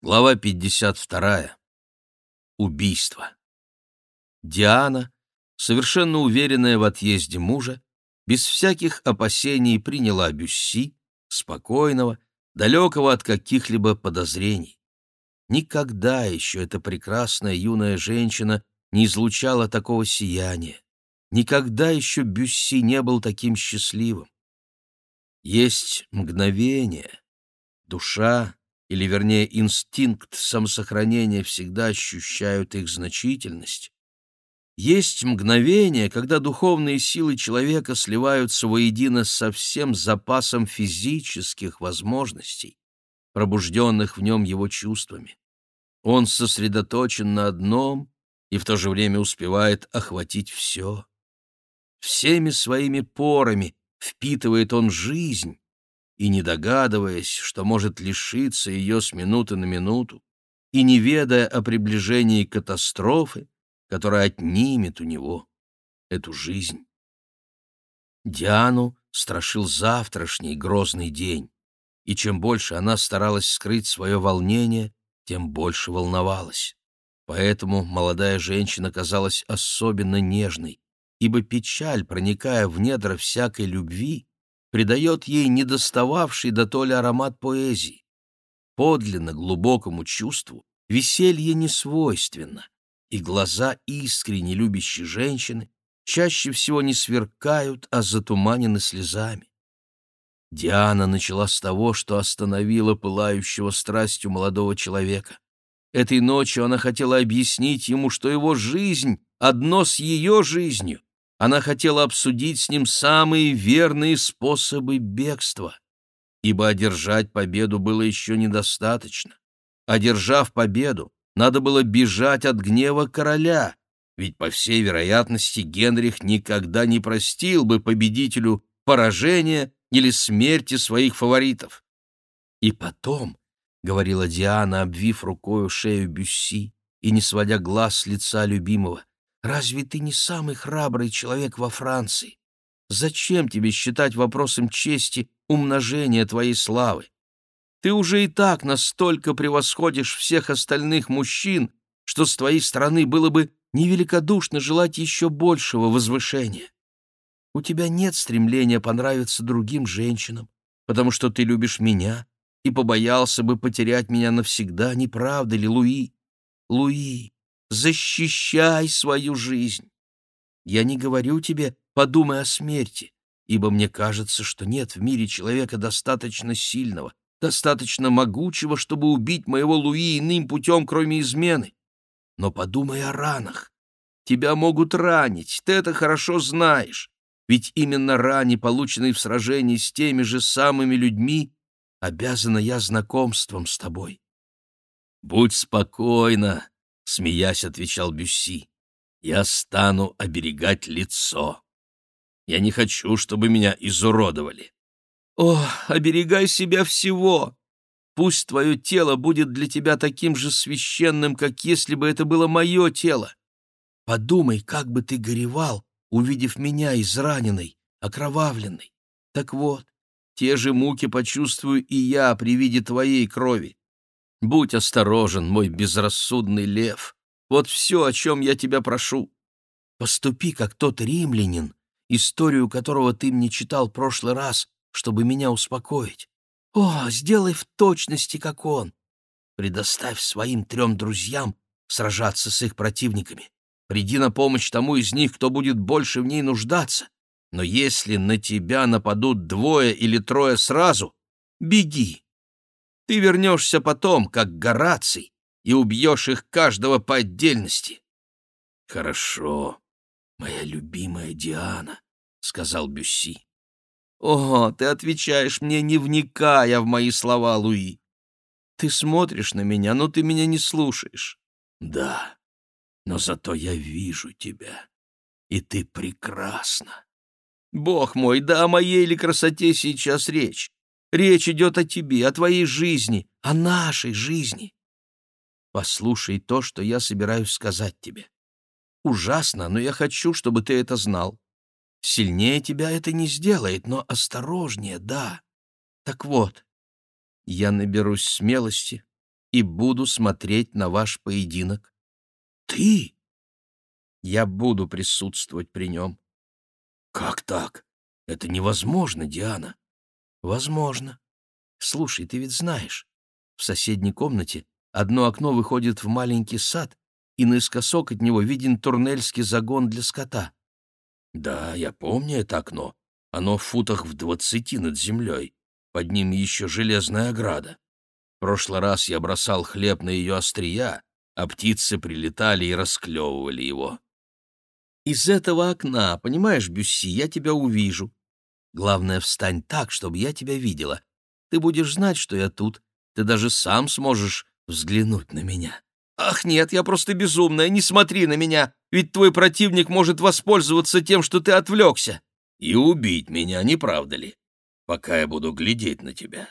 Глава 52. Убийство. Диана, совершенно уверенная в отъезде мужа, без всяких опасений приняла Бюсси, спокойного, далекого от каких-либо подозрений. Никогда еще эта прекрасная юная женщина не излучала такого сияния. Никогда еще Бюсси не был таким счастливым. Есть мгновение, душа, или, вернее, инстинкт самосохранения всегда ощущают их значительность. Есть мгновение, когда духовные силы человека сливаются воедино со всем запасом физических возможностей, пробужденных в нем его чувствами. Он сосредоточен на одном и в то же время успевает охватить все. Всеми своими порами впитывает он жизнь, и не догадываясь, что может лишиться ее с минуты на минуту, и не ведая о приближении катастрофы, которая отнимет у него эту жизнь. Диану страшил завтрашний грозный день, и чем больше она старалась скрыть свое волнение, тем больше волновалась. Поэтому молодая женщина казалась особенно нежной, ибо печаль, проникая в недра всякой любви, придает ей недостававший до толи аромат поэзии. Подлинно глубокому чувству веселье не свойственно, и глаза искренне любящей женщины чаще всего не сверкают, а затуманены слезами. Диана начала с того, что остановила пылающего страстью молодого человека. Этой ночью она хотела объяснить ему, что его жизнь одно с ее жизнью, она хотела обсудить с ним самые верные способы бегства, ибо одержать победу было еще недостаточно. Одержав победу, надо было бежать от гнева короля, ведь, по всей вероятности, Генрих никогда не простил бы победителю поражения или смерти своих фаворитов. «И потом», — говорила Диана, обвив рукою шею Бюсси и не сводя глаз с лица любимого, Разве ты не самый храбрый человек во Франции? Зачем тебе считать вопросом чести умножение твоей славы? Ты уже и так настолько превосходишь всех остальных мужчин, что с твоей стороны было бы невеликодушно желать еще большего возвышения. У тебя нет стремления понравиться другим женщинам, потому что ты любишь меня и побоялся бы потерять меня навсегда, не правда ли, Луи? Луи, защищай свою жизнь. Я не говорю тебе, подумай о смерти, ибо мне кажется, что нет в мире человека достаточно сильного, достаточно могучего, чтобы убить моего Луи иным путем, кроме измены. Но подумай о ранах. Тебя могут ранить, ты это хорошо знаешь. Ведь именно ране, полученной в сражении с теми же самыми людьми, обязана я знакомством с тобой. Будь спокойна, — смеясь отвечал Бюсси. «Я стану оберегать лицо. Я не хочу, чтобы меня изуродовали». «О, оберегай себя всего! Пусть твое тело будет для тебя таким же священным, как если бы это было мое тело. Подумай, как бы ты горевал, увидев меня израненной, окровавленной. Так вот, те же муки почувствую и я при виде твоей крови. Будь осторожен, мой безрассудный лев. Вот все, о чем я тебя прошу. Поступи, как тот римлянин, историю которого ты мне читал в прошлый раз, чтобы меня успокоить. О, сделай в точности, как он. Предоставь своим трем друзьям сражаться с их противниками. Приди на помощь тому из них, кто будет больше в ней нуждаться. Но если на тебя нападут двое или трое сразу, беги, ты вернешься потом, как Гораций, и убьешь их каждого по отдельности. — Хорошо, моя любимая Диана, — сказал Бюсси. — О, ты отвечаешь мне, не вникая в мои слова, Луи. Ты смотришь на меня, но ты меня не слушаешь. — Да, но зато я вижу тебя, и ты прекрасна. Бог мой, да о моей ли красоте сейчас речь? Речь идет о тебе, о твоей жизни, о нашей жизни. Послушай то, что я собираюсь сказать тебе. Ужасно, но я хочу, чтобы ты это знал. Сильнее тебя это не сделает, но осторожнее, да. Так вот, я наберусь смелости, и буду смотреть на ваш поединок. Ты? Я буду присутствовать при нем. Как так? Это невозможно, Диана. Возможно. Слушай, ты ведь знаешь, в соседней комнате одно окно выходит в маленький сад, и наискосок от него виден турнельский загон для скота. Да, я помню это окно. Оно в футах в двадцати над землей. Под ним еще железная ограда. В прошлый раз я бросал хлеб на ее острия, а птицы прилетали и расклевывали его. Из этого окна, понимаешь, Бюсси, я тебя увижу. Главное, встань так, чтобы я тебя видела. Ты будешь знать, что я тут. Ты даже сам сможешь взглянуть на меня. Ах, нет, я просто безумная, не смотри на меня, ведь твой противник может воспользоваться тем, что ты отвлекся. И убить меня, не правда ли? Пока я буду глядеть на тебя.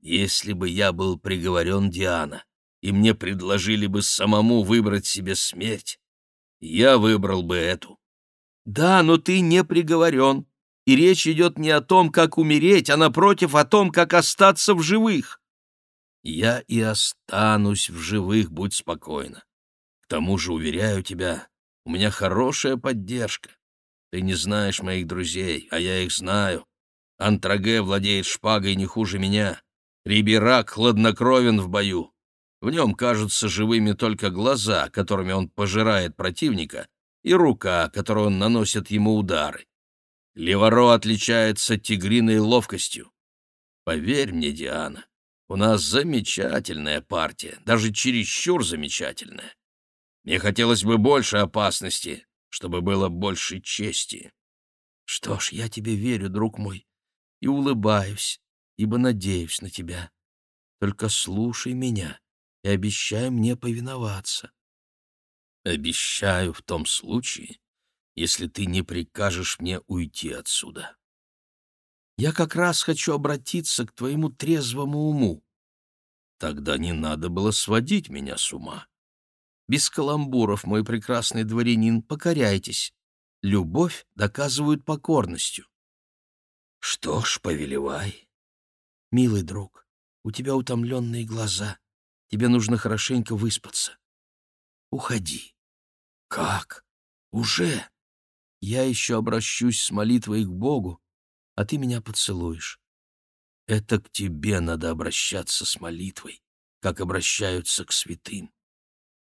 Если бы я был приговорен Диана, и мне предложили бы самому выбрать себе смерть, я выбрал бы эту. Да, но ты не приговорен, и речь идет не о том, как умереть, а, напротив, о том, как остаться в живых. Я и останусь в живых, будь спокойна. К тому же, уверяю тебя, у меня хорошая поддержка. Ты не знаешь моих друзей, а я их знаю. Антраге владеет шпагой не хуже меня. Риберак хладнокровен в бою. В нем кажутся живыми только глаза, которыми он пожирает противника, и рука, которой он наносит ему удары. Леворо отличается тигриной ловкостью. Поверь мне, Диана, у нас замечательная партия, даже чересчур замечательная. Мне хотелось бы больше опасности, чтобы было больше чести. Что ж, я тебе верю, друг мой, и улыбаюсь, ибо надеюсь на тебя. Только слушай меня и обещай мне повиноваться. Обещаю в том случае, если ты не прикажешь мне уйти отсюда. Я как раз хочу обратиться к твоему трезвому уму. Тогда не надо было сводить меня с ума. Без каламбуров, мой прекрасный дворянин, покоряйтесь. Любовь доказывают покорностью. Что ж, повелевай. Милый друг, у тебя утомленные глаза. Тебе нужно хорошенько выспаться. Уходи. Как? Уже? Я еще обращусь с молитвой к Богу, а ты меня поцелуешь. Это к тебе надо обращаться с молитвой, как обращаются к святым.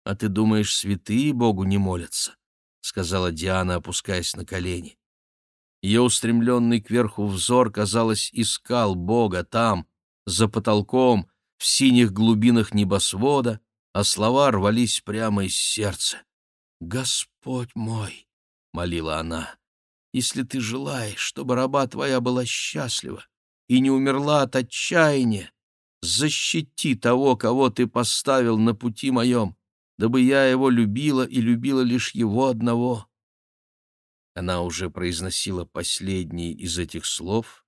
А ты думаешь, святые Богу не молятся? — сказала Диана, опускаясь на колени. Ее устремленный кверху взор, казалось, искал Бога там, за потолком, в синих глубинах небосвода, а слова рвались прямо из сердца. «Господь мой!» — молила она. «Если ты желаешь, чтобы раба твоя была счастлива и не умерла от отчаяния, защити того, кого ты поставил на пути моем, дабы я его любила и любила лишь его одного». Она уже произносила последние из этих слов,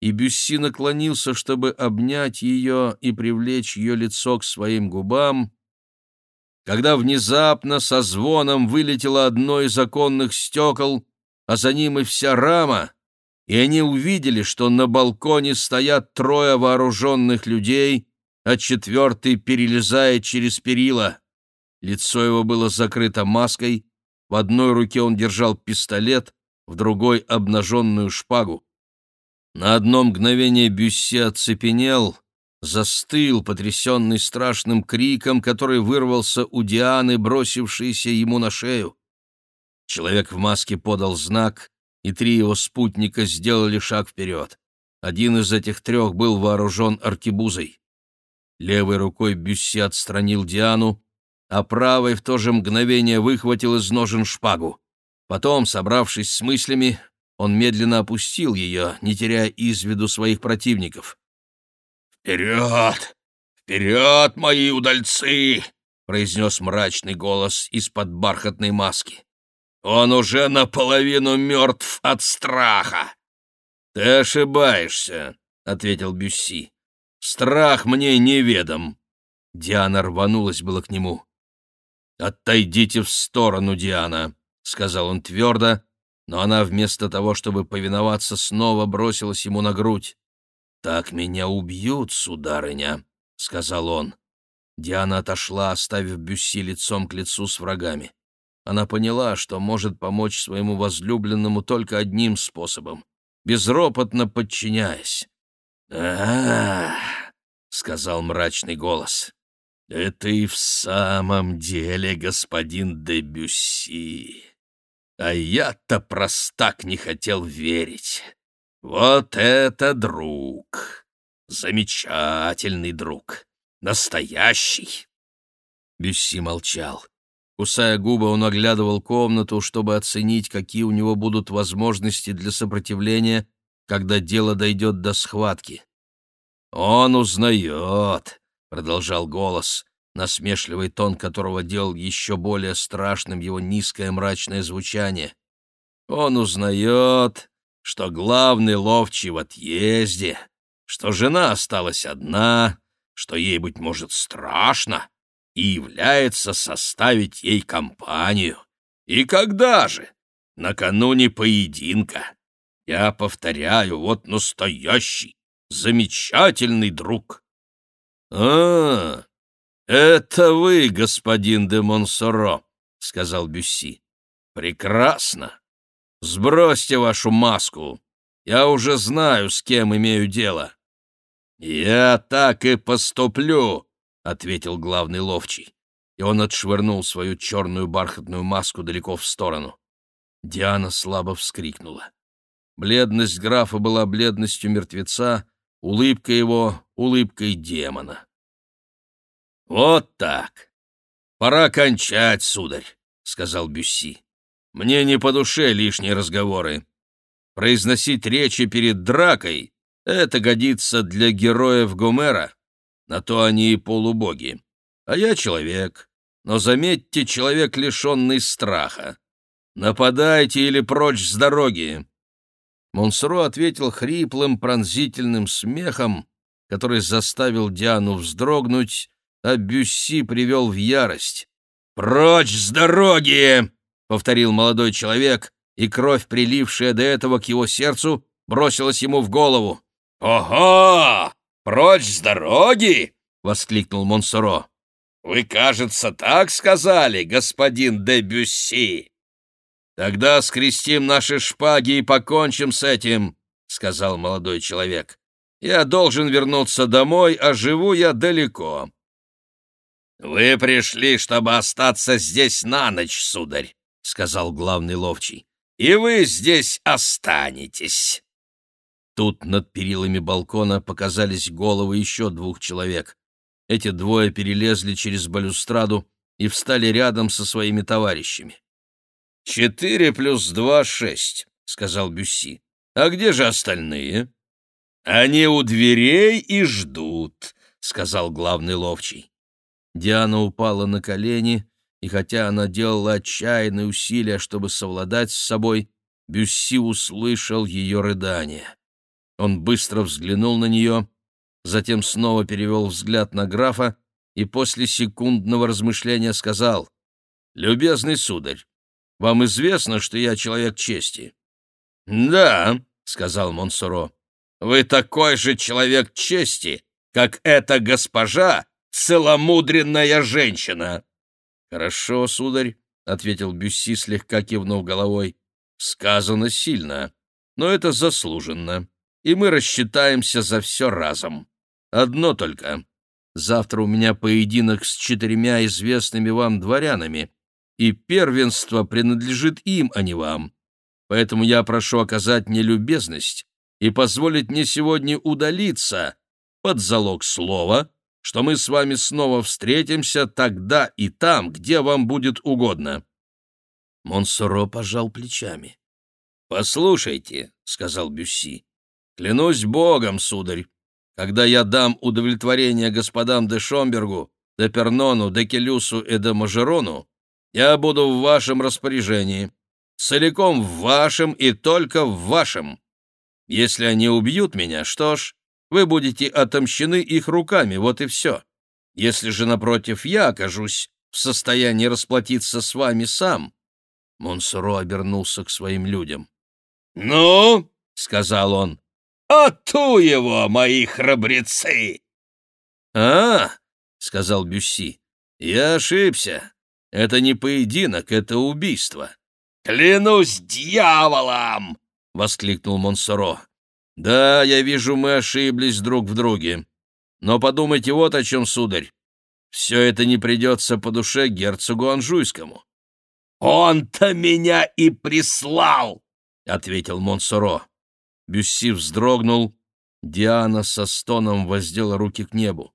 и Бюсси наклонился, чтобы обнять ее и привлечь ее лицо к своим губам, когда внезапно со звоном вылетело одно из оконных стекол, а за ним и вся рама, и они увидели, что на балконе стоят трое вооруженных людей, а четвертый перелезает через перила. Лицо его было закрыто маской, в одной руке он держал пистолет, в другой — обнаженную шпагу. На одно мгновение Бюсси оцепенел, застыл, потрясенный страшным криком, который вырвался у Дианы, бросившейся ему на шею. Человек в маске подал знак, и три его спутника сделали шаг вперед. Один из этих трех был вооружен аркебузой. Левой рукой Бюсси отстранил Диану, а правой в то же мгновение выхватил из ножен шпагу. Потом, собравшись с мыслями, он медленно опустил ее, не теряя из виду своих противников. «Вперед! Вперед, мои удальцы!» — произнес мрачный голос из-под бархатной маски. «Он уже наполовину мертв от страха!» «Ты ошибаешься», — ответил Бюсси. «Страх мне неведом». Диана рванулась было к нему. «Отойдите в сторону, Диана», — сказал он твердо, но она вместо того, чтобы повиноваться, снова бросилась ему на грудь. «Так меня убьют, сударыня», — сказал он. Диана отошла, оставив Бюсси лицом к лицу с врагами. Она поняла, что может помочь своему возлюбленному только одним способом — безропотно подчиняясь. а, сказал мрачный голос. «Это и в самом деле господин де Бюсси. А я-то простак не хотел верить. Вот это друг! Замечательный друг! Настоящий!» Бюсси молчал. Кусая губы, он оглядывал комнату, чтобы оценить, какие у него будут возможности для сопротивления, когда дело дойдет до схватки. «Он узнает», — продолжал голос, насмешливый тон которого делал еще более страшным его низкое мрачное звучание. «Он узнает, что главный ловчий в отъезде, что жена осталась одна, что ей, быть может, страшно, и является составить ей компанию. И когда же? Накануне поединка. Я повторяю, вот настоящий, замечательный друг. — А, это вы, господин де Монсоро, — сказал Бюсси. — Прекрасно. Сбросьте вашу маску. Я уже знаю, с кем имею дело. — Я так и поступлю, — ответил главный ловчий, и он отшвырнул свою черную бархатную маску далеко в сторону. Диана слабо вскрикнула. Бледность графа была бледностью мертвеца, улыбка его — улыбкой демона. «Вот так! Пора кончать, сударь!» — сказал Бюсси. «Мне не по душе лишние разговоры. Произносить речи перед дракой — это годится для героев Гомера, на то они и полубоги. А я человек, но, заметьте, человек, лишенный страха. Нападайте или прочь с дороги!» Монсоро ответил хриплым пронзительным смехом, который заставил Диану вздрогнуть, а Бюсси привел в ярость. «Прочь с дороги!» — повторил молодой человек, и кровь, прилившая до этого к его сердцу, бросилась ему в голову. «Ого! «Прочь с дороги!» — воскликнул Монсоро. «Вы, кажется, так сказали, господин де Бюсси!» «Тогда скрестим наши шпаги и покончим с этим», — сказал молодой человек. «Я должен вернуться домой, а живу я далеко». «Вы пришли, чтобы остаться здесь на ночь, сударь», — сказал главный ловчий. «И вы здесь останетесь». Тут над перилами балкона показались головы еще двух человек. Эти двое перелезли через балюстраду и встали рядом со своими товарищами. «Четыре плюс два — шесть», — сказал Бюсси. «А где же остальные?» «Они у дверей и ждут», — сказал главный ловчий. Диана упала на колени, и хотя она делала отчаянные усилия, чтобы совладать с собой, Бюсси услышал ее рыдание. Он быстро взглянул на нее, затем снова перевел взгляд на графа и после секундного размышления сказал, «Любезный сударь, вам известно, что я человек чести?» «Да», — сказал Монсоро, — «вы такой же человек чести, как эта госпожа, целомудренная женщина». «Хорошо, сударь», — ответил Бюсси, слегка кивнув головой, — «сказано сильно, но это заслуженно и мы рассчитаемся за все разом. Одно только. Завтра у меня поединок с четырьмя известными вам дворянами, и первенство принадлежит им, а не вам. Поэтому я прошу оказать мне любезность и позволить мне сегодня удалиться под залог слова, что мы с вами снова встретимся тогда и там, где вам будет угодно». Монсоро пожал плечами. «Послушайте», — сказал Бюсси, Клянусь богом, сударь, когда я дам удовлетворение господам де Шомбергу, де Пернону, де Келюсу и де Мажерону, я буду в вашем распоряжении, целиком в вашем и только в вашем. Если они убьют меня, что ж, вы будете отомщены их руками, вот и все. Если же, напротив, я окажусь в состоянии расплатиться с вами сам...» Монсоро обернулся к своим людям. «Ну?» — сказал он. «А ту его, мои храбрецы!» «А, сказал Бюсси. «Я ошибся. Это не поединок, это убийство». «Клянусь дьяволом!» — воскликнул Монсоро. «Да, я вижу, мы ошиблись друг в друге. Но подумайте вот о чем, сударь. Все это не придется по душе герцогу Анжуйскому». «Он-то меня и прислал!» — ответил Монсоро. Бюсси вздрогнул. Диана со стоном воздела руки к небу.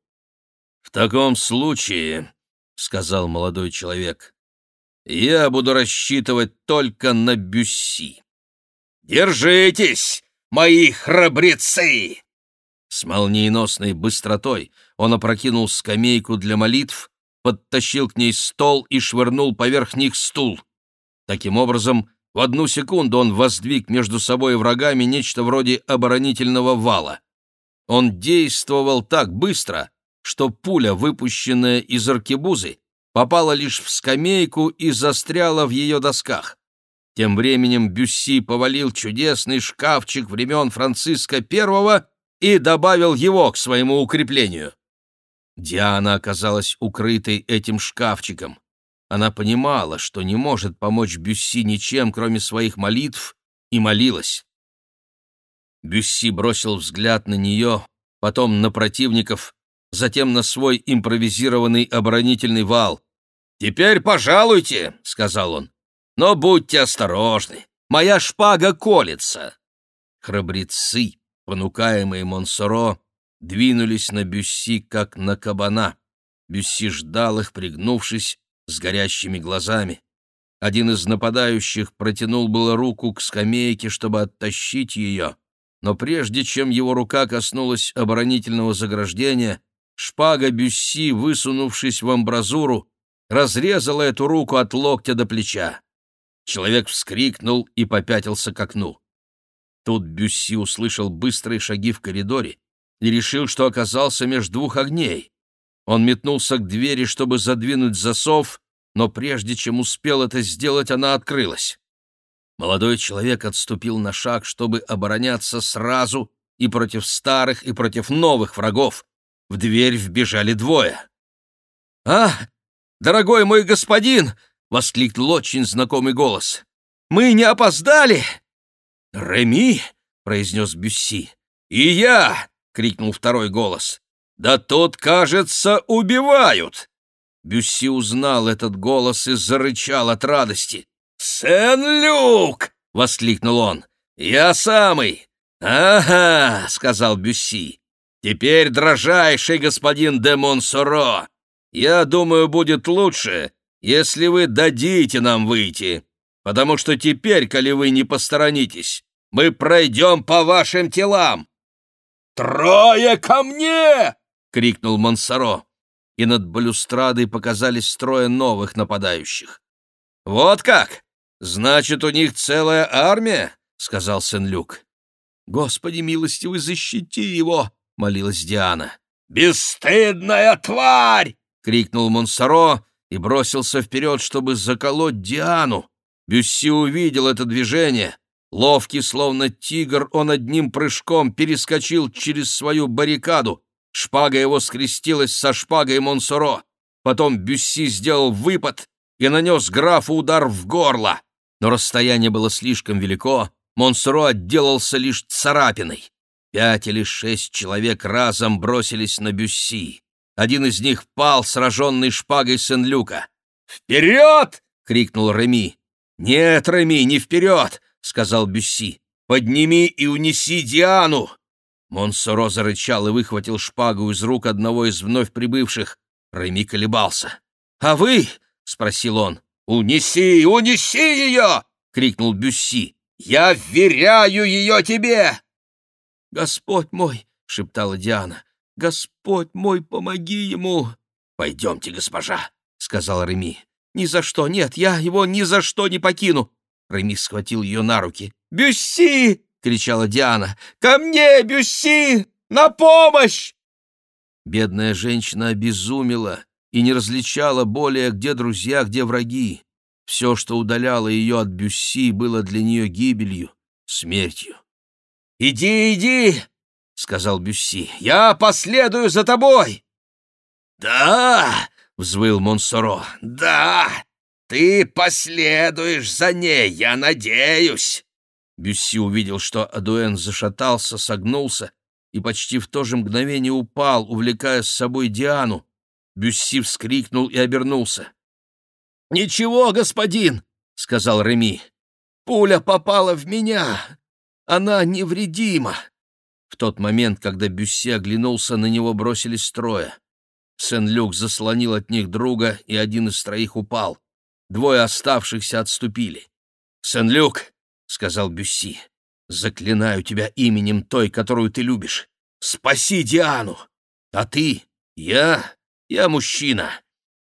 «В таком случае, — сказал молодой человек, — я буду рассчитывать только на Бюсси». «Держитесь, мои храбрецы!» С молниеносной быстротой он опрокинул скамейку для молитв, подтащил к ней стол и швырнул поверх них стул. Таким образом, в одну секунду он воздвиг между собой и врагами нечто вроде оборонительного вала. Он действовал так быстро, что пуля, выпущенная из аркебузы, попала лишь в скамейку и застряла в ее досках. Тем временем Бюсси повалил чудесный шкафчик времен Франциска I и добавил его к своему укреплению. Диана оказалась укрытой этим шкафчиком. Она понимала, что не может помочь Бюсси ничем, кроме своих молитв, и молилась. Бюсси бросил взгляд на нее, потом на противников, затем на свой импровизированный оборонительный вал. «Теперь пожалуйте», — сказал он, — «но будьте осторожны, моя шпага колется». Храбрецы, понукаемые Монсоро, двинулись на Бюсси, как на кабана. Бюсси ждал их, пригнувшись, с горящими глазами. Один из нападающих протянул было руку к скамейке, чтобы оттащить ее, но прежде чем его рука коснулась оборонительного заграждения, шпага Бюсси, высунувшись в амбразуру, разрезала эту руку от локтя до плеча. Человек вскрикнул и попятился к окну. Тут Бюсси услышал быстрые шаги в коридоре и решил, что оказался между двух огней. Он метнулся к двери, чтобы задвинуть засов, но прежде чем успел это сделать, она открылась. Молодой человек отступил на шаг, чтобы обороняться сразу и против старых, и против новых врагов. В дверь вбежали двое. «А, дорогой мой господин!» — воскликнул очень знакомый голос. «Мы не опоздали!» «Реми!» — произнес Бюсси. «И я!» — крикнул второй голос. «Да тут, кажется, убивают!» Бюсси узнал этот голос и зарычал от радости. «Сен-Люк!» — воскликнул он. «Я самый!» «Ага!» — сказал Бюсси. «Теперь, дрожайший господин де Монсоро, я думаю, будет лучше, если вы дадите нам выйти, потому что теперь, коли вы не посторонитесь, мы пройдем по вашим телам!» «Трое ко мне!» — крикнул Монсоро, и над балюстрадой показались трое новых нападающих. «Вот как! Значит, у них целая армия?» — сказал Сен-Люк. «Господи милостивый, защити его!» — молилась Диана. «Бесстыдная тварь!» — крикнул Монсоро и бросился вперед, чтобы заколоть Диану. Бюсси увидел это движение. Ловкий, словно тигр, он одним прыжком перескочил через свою баррикаду. Шпага его скрестилась со шпагой Монсоро. Потом Бюсси сделал выпад и нанес графу удар в горло. Но расстояние было слишком велико, Монсоро отделался лишь царапиной. Пять или шесть человек разом бросились на Бюсси. Один из них пал, сраженный шпагой Сен-Люка. «Вперед!» — крикнул Реми. «Нет, Реми, не вперед!» — сказал Бюсси. «Подними и унеси Диану!» Монсоро зарычал и выхватил шпагу из рук одного из вновь прибывших. Реми колебался. «А вы?» — спросил он. «Унеси, унеси ее!» — крикнул Бюсси. «Я вверяю ее тебе!» «Господь мой!» — шептала Диана. «Господь мой, помоги ему!» «Пойдемте, госпожа!» — сказал Реми. «Ни за что, нет, я его ни за что не покину!» Реми схватил ее на руки. «Бюсси!» — кричала Диана. «Ко мне, Бюсси! На помощь!» Бедная женщина обезумела и не различала более, где друзья, где враги. Все, что удаляло ее от Бюсси, было для нее гибелью, смертью. «Иди, иди!» — сказал Бюсси. «Я последую за тобой!» «Да!» — взвыл Монсоро. «Да! Ты последуешь за ней, я надеюсь!» Бюсси увидел, что Адуэн зашатался, согнулся и почти в то же мгновение упал, увлекая с собой Диану. Бюсси вскрикнул и обернулся. «Ничего, господин!» — сказал Реми. «Пуля попала в меня! Она невредима!» В тот момент, когда Бюсси оглянулся, на него бросились трое. Сен-Люк заслонил от них друга, и один из троих упал. Двое оставшихся отступили. «Сен-Люк!» — сказал Бюсси. «Заклинаю тебя именем той, которую ты любишь. Спаси Диану! А ты? Я? Я мужчина!»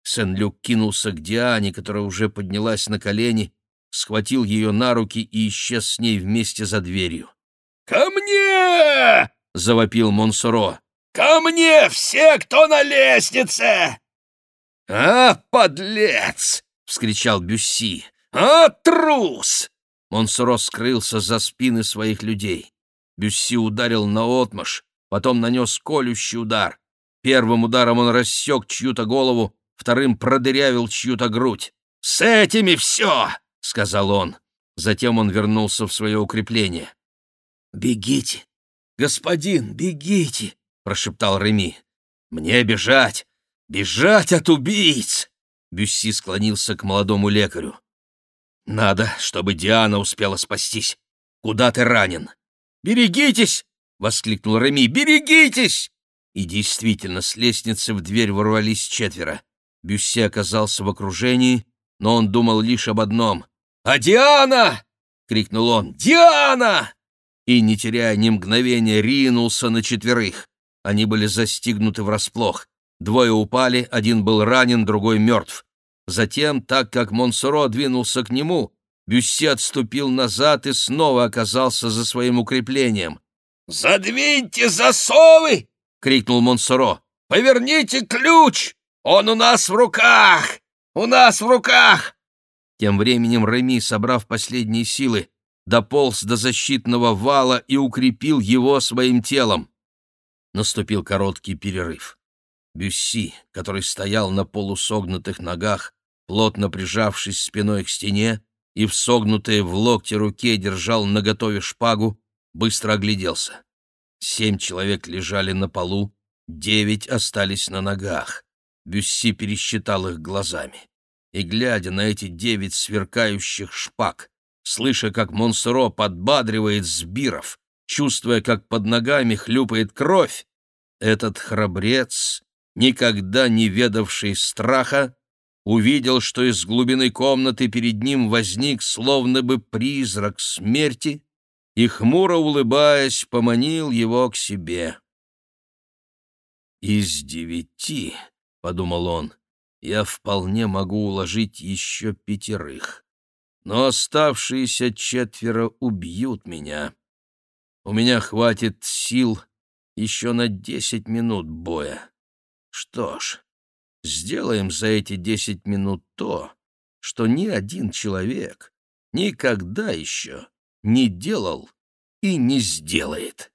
Сен-Люк кинулся к Диане, которая уже поднялась на колени, схватил ее на руки и исчез с ней вместе за дверью. «Ко мне!» — завопил Монсоро. «Ко мне все, кто на лестнице!» «А, подлец!» — вскричал Бюсси. «А, трус!» Монсоро скрылся за спины своих людей. Бюсси ударил наотмашь, потом нанес колющий удар. Первым ударом он рассек чью-то голову, вторым продырявил чью-то грудь. «С этими все!» — сказал он. Затем он вернулся в свое укрепление. «Бегите! Господин, бегите!» — прошептал Реми. «Мне бежать! Бежать от убийц!» Бюсси склонился к молодому лекарю. «Надо, чтобы Диана успела спастись. Куда ты ранен?» «Берегитесь!» — воскликнул Реми. «Берегитесь!» И действительно, с лестницы в дверь ворвались четверо. Бюсси оказался в окружении, но он думал лишь об одном. «А Диана!» — крикнул он. «Диана!» И, не теряя ни мгновения, ринулся на четверых. Они были застигнуты врасплох. Двое упали, один был ранен, другой мертв. Затем, так как Монсоро двинулся к нему, Бюсси отступил назад и снова оказался за своим укреплением. «Задвиньте засовы!» — крикнул Монсоро. «Поверните ключ! Он у нас в руках! У нас в руках!» Тем временем Реми, собрав последние силы, дополз до защитного вала и укрепил его своим телом. Наступил короткий перерыв. Бюсси, который стоял на полусогнутых ногах, плотно прижавшись спиной к стене и в согнутой в локте руке держал наготове шпагу, быстро огляделся. Семь человек лежали на полу, девять остались на ногах. Бюсси пересчитал их глазами. И, глядя на эти девять сверкающих шпаг, слыша, как Монсоро подбадривает сбиров, чувствуя, как под ногами хлюпает кровь, этот храбрец, никогда не ведавший страха, увидел, что из глубины комнаты перед ним возник словно бы призрак смерти и, хмуро улыбаясь, поманил его к себе. «Из девяти», — подумал он, — «я вполне могу уложить еще пятерых но оставшиеся четверо убьют меня. У меня хватит сил еще на десять минут боя. Что ж, сделаем за эти десять минут то, что ни один человек никогда еще не делал и не сделает.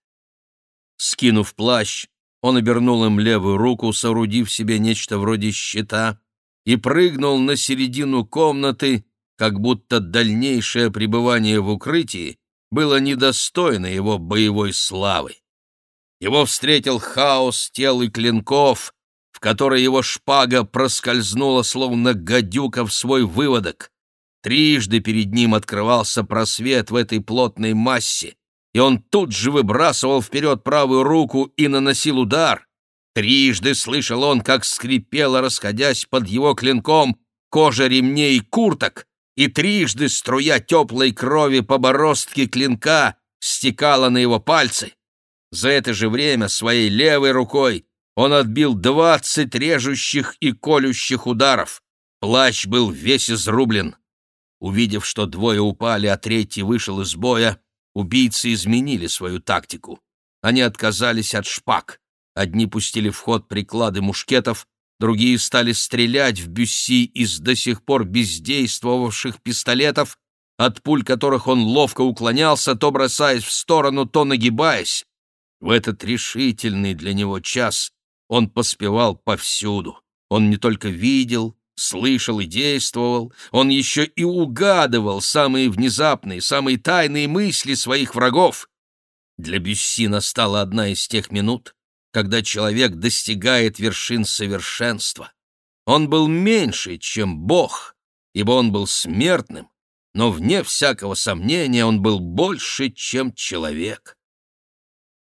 Скинув плащ, он обернул им левую руку, соорудив себе нечто вроде щита, и прыгнул на середину комнаты, как будто дальнейшее пребывание в укрытии было недостойно его боевой славы. Его встретил хаос тел и клинков, в который его шпага проскользнула, словно гадюка в свой выводок. Трижды перед ним открывался просвет в этой плотной массе, и он тут же выбрасывал вперед правую руку и наносил удар. Трижды слышал он, как скрипела, расходясь под его клинком, кожа ремней и курток, и трижды струя теплой крови по бороздке клинка стекала на его пальцы. За это же время своей левой рукой он отбил двадцать режущих и колющих ударов. Плащ был весь изрублен. Увидев, что двое упали, а третий вышел из боя, убийцы изменили свою тактику. Они отказались от шпаг. Одни пустили в ход приклады мушкетов, другие стали стрелять в Бюсси из до сих пор бездействовавших пистолетов, от пуль которых он ловко уклонялся, то бросаясь в сторону, то нагибаясь. В этот решительный для него час он поспевал повсюду. Он не только видел, слышал и действовал, он еще и угадывал самые внезапные, самые тайные мысли своих врагов. Для Бюсси настала одна из тех минут, когда человек достигает вершин совершенства. Он был меньше, чем Бог, ибо он был смертным, но, вне всякого сомнения, он был больше, чем человек.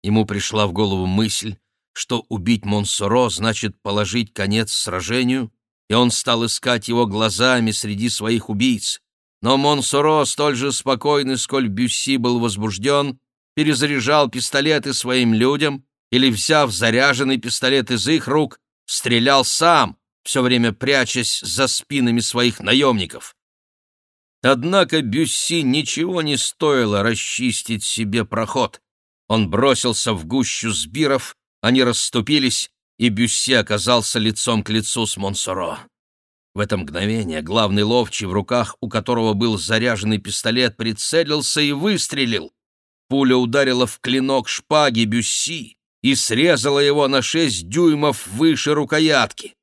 Ему пришла в голову мысль, что убить Монсоро значит положить конец сражению, и он стал искать его глазами среди своих убийц. Но Монсоро, столь же спокойный, сколь Бюсси был возбужден, перезаряжал пистолеты своим людям или, взяв заряженный пистолет из их рук, стрелял сам, все время прячась за спинами своих наемников. Однако Бюсси ничего не стоило расчистить себе проход. Он бросился в гущу сбиров, они расступились, и Бюсси оказался лицом к лицу с Монсоро. В это мгновение главный ловчий, в руках у которого был заряженный пистолет, прицелился и выстрелил. Пуля ударила в клинок шпаги Бюсси и срезала его на шесть дюймов выше рукоятки.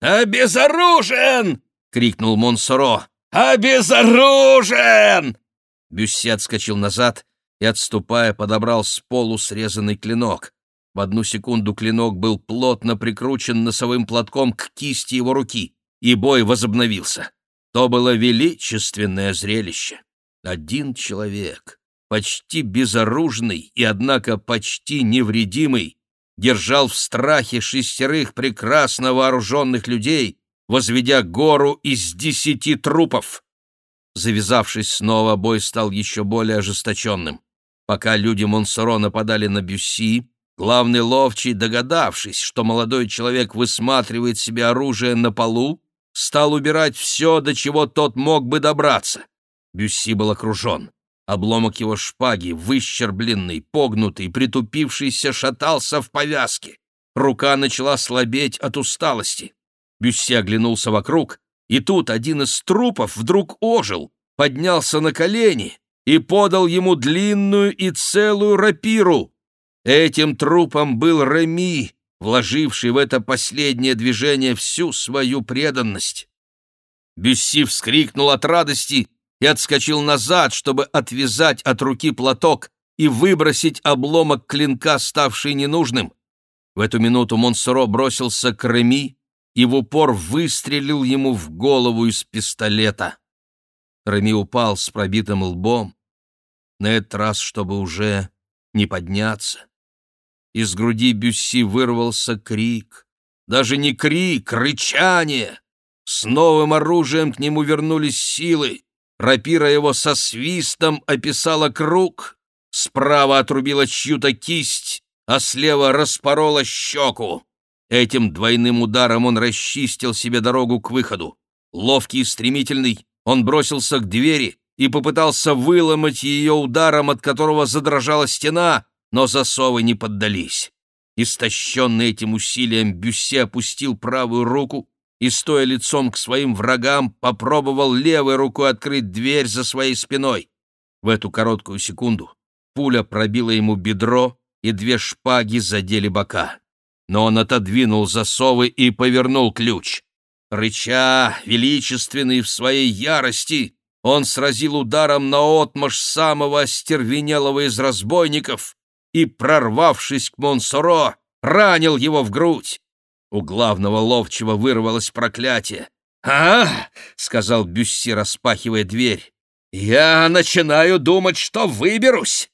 «Обезоружен!» — крикнул Монсоро. «Обезоружен!» Бюсси отскочил назад и, отступая, подобрал с полу срезанный клинок. В одну секунду клинок был плотно прикручен носовым платком к кисти его руки, и бой возобновился. То было величественное зрелище. Один человек, почти безоружный и, однако, почти невредимый, держал в страхе шестерых прекрасно вооруженных людей, возведя гору из десяти трупов. Завязавшись снова, бой стал еще более ожесточенным. Пока люди Монсоро нападали на Бюсси, главный ловчий, догадавшись, что молодой человек высматривает себе оружие на полу, стал убирать все, до чего тот мог бы добраться. Бюсси был окружен. Обломок его шпаги, выщербленный, погнутый, притупившийся, шатался в повязке. Рука начала слабеть от усталости. Бюсси оглянулся вокруг, и тут один из трупов вдруг ожил, поднялся на колени и подал ему длинную и целую рапиру. Этим трупом был Реми, вложивший в это последнее движение всю свою преданность. Бюсси вскрикнул от радости и отскочил назад, чтобы отвязать от руки платок и выбросить обломок клинка, ставший ненужным. В эту минуту Монсоро бросился к Реми и в упор выстрелил ему в голову из пистолета. Реми упал с пробитым лбом, на этот раз, чтобы уже не подняться. Из груди Бюсси вырвался крик. Даже не крик, рычание. С новым оружием к нему вернулись силы. Рапира его со свистом описала круг. Справа отрубила чью-то кисть, а слева распорола щеку. Этим двойным ударом он расчистил себе дорогу к выходу. Ловкий и стремительный, он бросился к двери и попытался выломать ее ударом, от которого задрожала стена, но засовы не поддались. Истощенный этим усилием, Бюссе опустил правую руку и, стоя лицом к своим врагам, попробовал левой рукой открыть дверь за своей спиной. В эту короткую секунду пуля пробила ему бедро, и две шпаги задели бока но он отодвинул засовы и повернул ключ. Рыча, величественный в своей ярости, он сразил ударом наотмашь самого остервенелого из разбойников и, прорвавшись к Монсоро, ранил его в грудь. У главного ловчего вырвалось проклятие. «А!» — сказал Бюсси, распахивая дверь. «Я начинаю думать, что выберусь!»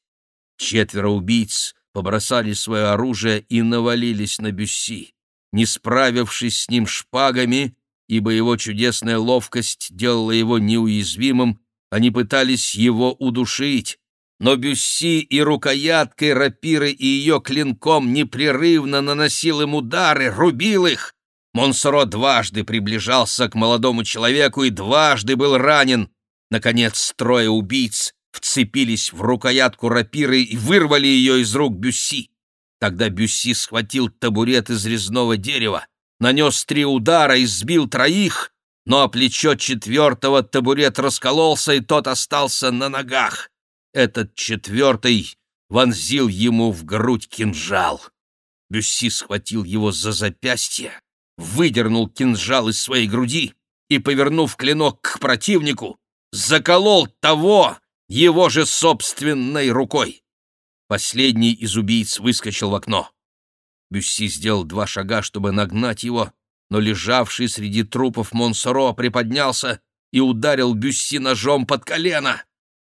Четверо убийц побросали свое оружие и навалились на Бюсси. Не справившись с ним шпагами, ибо его чудесная ловкость делала его неуязвимым, они пытались его удушить, но Бюсси и рукояткой рапиры и ее клинком непрерывно наносил им удары, рубил их. Монсоро дважды приближался к молодому человеку и дважды был ранен. Наконец, трое убийц вцепились в рукоятку рапиры и вырвали ее из рук Бюсси. Тогда Бюсси схватил табурет из резного дерева, нанес три удара и сбил троих, но о плечо четвертого табурет раскололся, и тот остался на ногах. Этот четвертый вонзил ему в грудь кинжал. Бюсси схватил его за запястье, выдернул кинжал из своей груди и, повернув клинок к противнику, заколол того его же собственной рукой. Последний из убийц выскочил в окно. Бюсси сделал два шага, чтобы нагнать его, но лежавший среди трупов Монсоро приподнялся и ударил Бюсси ножом под колено.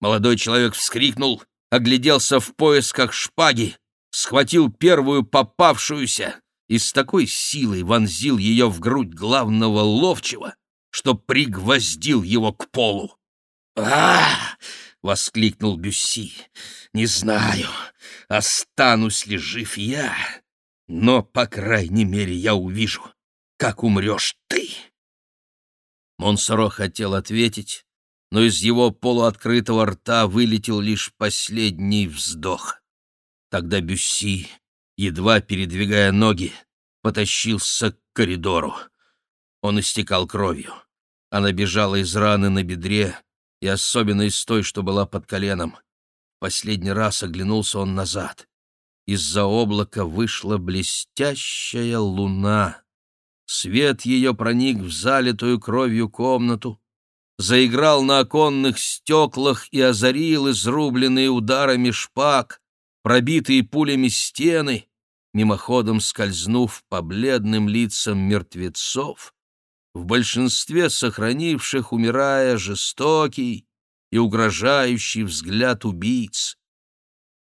Молодой человек вскрикнул, огляделся в поисках шпаги, схватил первую попавшуюся и с такой силой вонзил ее в грудь главного ловчего, что пригвоздил его к полу. а воскликнул Бюсси. «Не знаю, останусь ли жив я, но, по крайней мере, я увижу, как умрешь ты!» Монсоро хотел ответить, но из его полуоткрытого рта вылетел лишь последний вздох. Тогда Бюсси, едва передвигая ноги, потащился к коридору. Он истекал кровью. Она бежала из раны на бедре, и особенно из той, что была под коленом. Последний раз оглянулся он назад. Из-за облака вышла блестящая луна. Свет ее проник в залитую кровью комнату, заиграл на оконных стеклах и озарил изрубленные ударами шпаг, пробитые пулями стены, мимоходом скользнув по бледным лицам мертвецов, в большинстве сохранивших, умирая, жестокий и угрожающий взгляд убийц.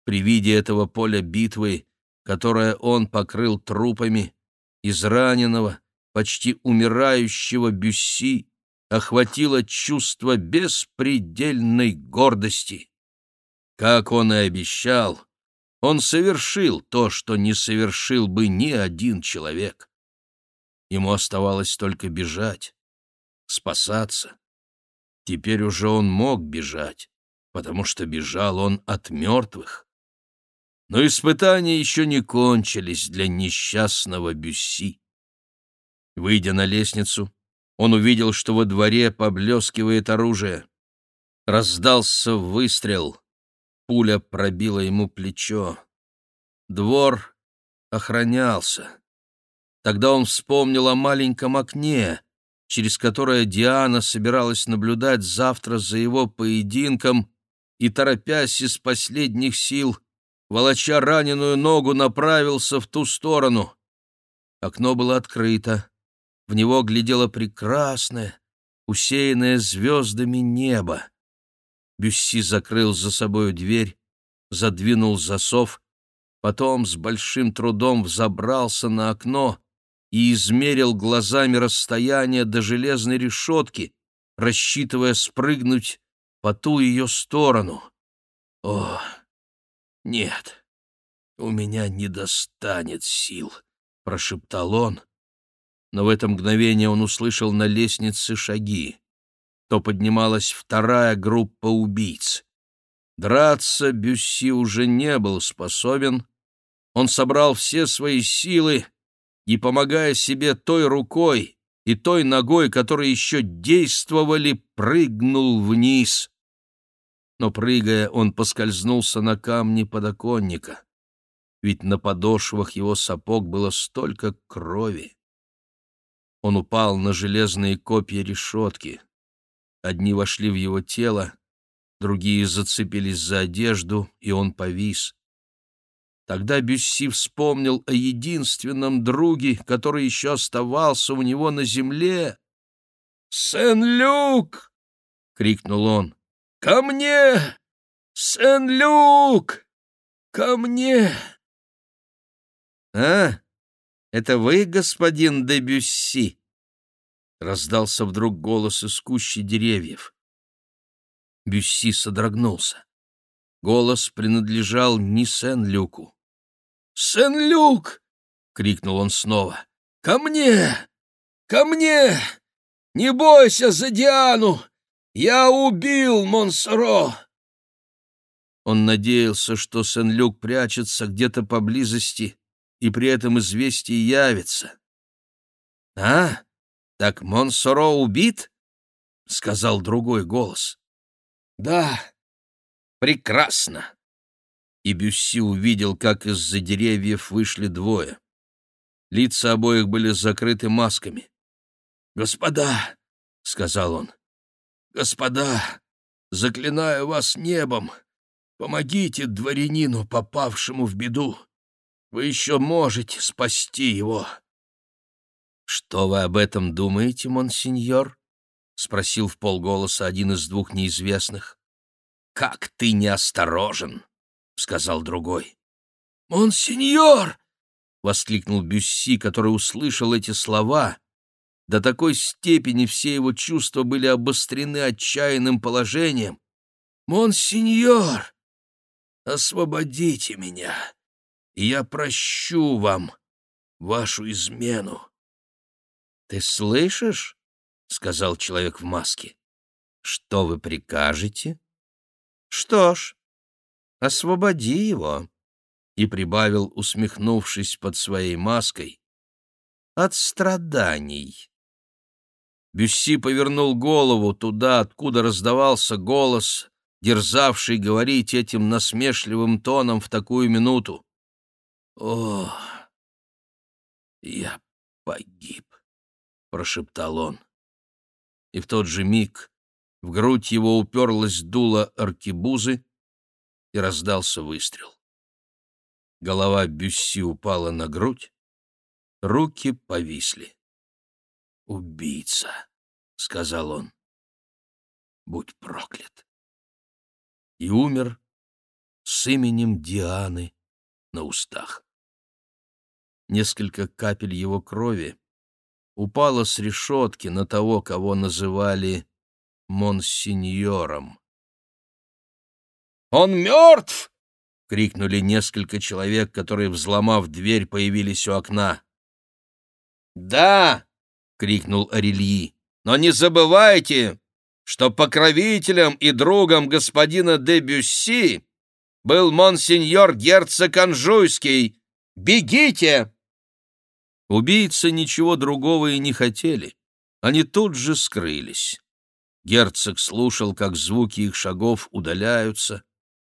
При виде этого поля битвы, которое он покрыл трупами, израненного, почти умирающего Бюсси, охватило чувство беспредельной гордости. Как он и обещал, он совершил то, что не совершил бы ни один человек. Ему оставалось только бежать, спасаться. Теперь уже он мог бежать, потому что бежал он от мертвых. Но испытания еще не кончились для несчастного Бюсси. Выйдя на лестницу, он увидел, что во дворе поблескивает оружие. Раздался выстрел. Пуля пробила ему плечо. Двор охранялся. Тогда он вспомнил о маленьком окне, через которое Диана собиралась наблюдать завтра за его поединком и, торопясь из последних сил, волоча раненую ногу, направился в ту сторону. Окно было открыто. В него глядело прекрасное, усеянное звездами небо. Бюсси закрыл за собою дверь, задвинул засов, потом с большим трудом взобрался на окно и измерил глазами расстояние до железной решетки, рассчитывая спрыгнуть по ту ее сторону. О, нет, у меня не достанет сил, — прошептал он. Но в это мгновение он услышал на лестнице шаги. То поднималась вторая группа убийц. Драться Бюсси уже не был способен. Он собрал все свои силы и, помогая себе той рукой и той ногой, которые еще действовали, прыгнул вниз. Но, прыгая, он поскользнулся на камне подоконника, ведь на подошвах его сапог было столько крови. Он упал на железные копья решетки. Одни вошли в его тело, другие зацепились за одежду, и он повис. Тогда Бюсси вспомнил о единственном друге, который еще оставался у него на земле. «Сен-Люк!» — крикнул он. «Ко мне! Сен-Люк! Ко мне!» «А, это вы, господин де Бюсси?» Раздался вдруг голос из кущи деревьев. Бюсси содрогнулся. Голос принадлежал не Сен-Люку. «Сен-Люк!» — крикнул он снова. «Ко мне! Ко мне! Не бойся за Диану! Я убил Монсоро!» Он надеялся, что Сен-Люк прячется где-то поблизости, и при этом известие явится. «А, так Монсоро убит?» — сказал другой голос. «Да, прекрасно!» И Бюсси увидел, как из-за деревьев вышли двое. Лица обоих были закрыты масками. «Господа!» — сказал он. «Господа, заклинаю вас небом, помогите дворянину, попавшему в беду. Вы еще можете спасти его». «Что вы об этом думаете, монсеньор?» — спросил в полголоса один из двух неизвестных. «Как ты неосторожен!» — сказал другой. «Монсеньор!» — воскликнул Бюсси, который услышал эти слова. До такой степени все его чувства были обострены отчаянным положением. «Монсеньор, освободите меня, я прощу вам вашу измену». «Ты слышишь?» — сказал человек в маске. «Что вы прикажете?» «Что ж, освободи его», — и прибавил, усмехнувшись под своей маской, «от страданий». Бюсси повернул голову туда, откуда раздавался голос, дерзавший говорить этим насмешливым тоном в такую минуту. «О, я погиб», — прошептал он. И в тот же миг в грудь его уперлась дуло аркебузы, и раздался выстрел. Голова Бюсси упала на грудь, руки повисли. «Убийца», — сказал он, — «будь проклят». И умер с именем Дианы на устах. Несколько капель его крови упало с решетки на того, кого называли монсеньором. «Он мертв!» — крикнули несколько человек, которые, взломав дверь, появились у окна. «Да!» — крикнул Орельи. «Но не забывайте, что покровителем и другом господина де Бюсси был монсеньор герцог Анжуйский. Бегите!» Убийцы ничего другого и не хотели. Они тут же скрылись. Герцог слушал, как звуки их шагов удаляются,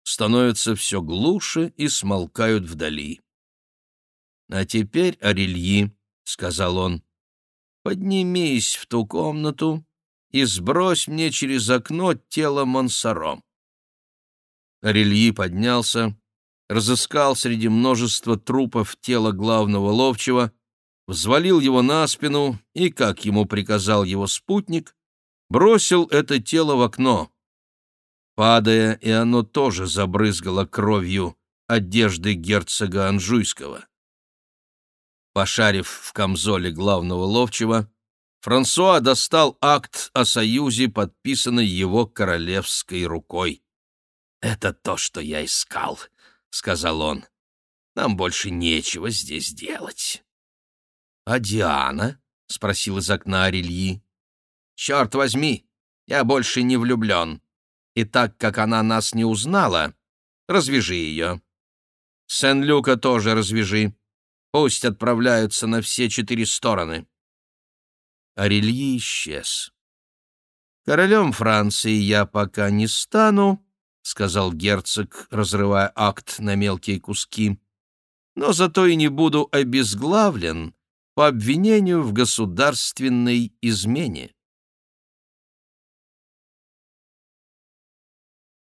становятся все глуше и смолкают вдали. «А теперь, Орельи», — сказал он, — «поднимись в ту комнату и сбрось мне через окно тело Монсоро». Орельи поднялся, разыскал среди множества трупов тело главного ловчего, взвалил его на спину и, как ему приказал его спутник, бросил это тело в окно. Падая, и оно тоже забрызгало кровью одежды герцога Анжуйского. Пошарив в камзоле главного ловчего, Франсуа достал акт о союзе, подписанный его королевской рукой. «Это то, что я искал», — сказал он. «Нам больше нечего здесь делать». «А Диана?» — спросил из окна Арельи. Черт возьми, я больше не влюблен. И так как она нас не узнала, развяжи ее. Сен-Люка тоже развяжи. Пусть отправляются на все четыре стороны. Арельи исчез. «Королем Франции я пока не стану», — сказал герцог, разрывая акт на мелкие куски, «но зато и не буду обезглавлен по обвинению в государственной измене».